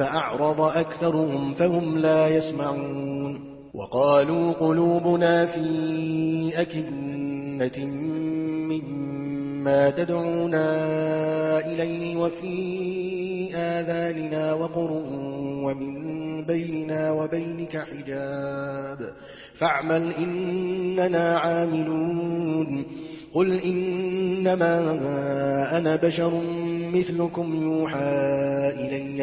فأعرض أكثرهم فهم لا يسمعون وقالوا قلوبنا في أكنة مما تدعونا إليه وفي آذاننا وقر ومن بيننا وبينك حجاب فاعمل إننا عاملون قل إنما أنا بشر مثلكم يوحى إلي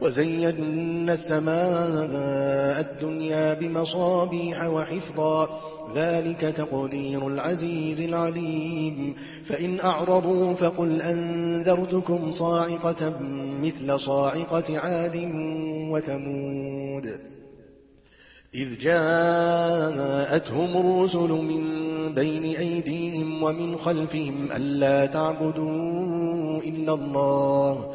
وزيدنا السماء الدنيا بمصابيح وحفظا. ذلك تقدير العزيز العليم. فإن أعرضوا فقل أنذرتكم صاعقة مثل صاعقة عاد وثمود. إذ جاءتهم الرسل من بين أيديهم ومن خلفهم ألا تعبدوا إلا الله.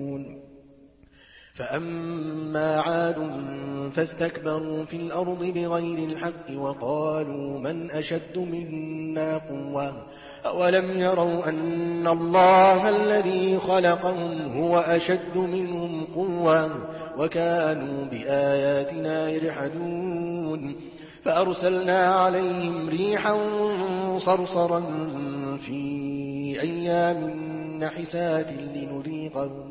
فأما عاد فاستكبروا في الأرض بغير الحق وقالوا من أشد منا قوة؟ أولم يروا أن الله الذي خلقهم هو أشد منهم قوة وكانوا بآياتنا يرحدون فأرسلنا عليهم ريحا صرصرا في أيام نحسات لنذيقهم,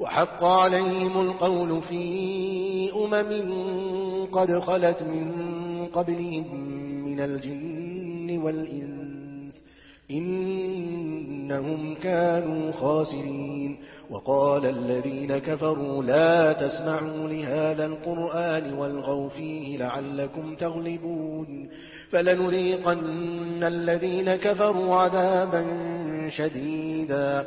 وحق عليهم القول في أمم قد خلت من قبلهم من الجن والإنس إنهم كانوا خاسرين. وقال الذين كفروا لا تسمعوا لهذا القرآن والغوا فيه لعلكم تغلبون. فلنريقن الذين كفروا عذابا شديدا.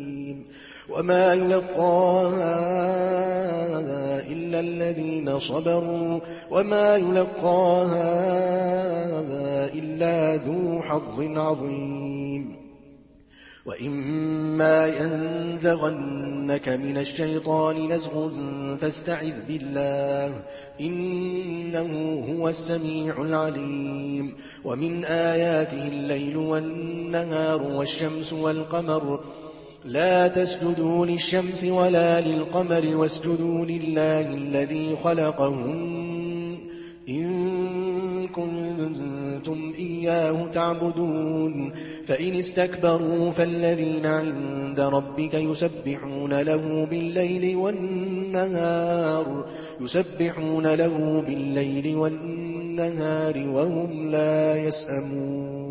وما يلقاها إلا الذين صبروا وما يلقاها إلا ذو حظ عظيم وإما ينزغنك من الشيطان نزغ فاستعذ بالله إنه هو السميع العليم ومن آياته الليل والنهار والشمس والقمر لا تسجدوا للشمس ولا للقمر واسجدوا لله الذي خلقهن إن كنتم إياه تعبدون. فإن استكبروا فالذين عند ربك يسبحون له بالليل والنهار يسبحون له بالليل والنهار وهم لا يسأمون.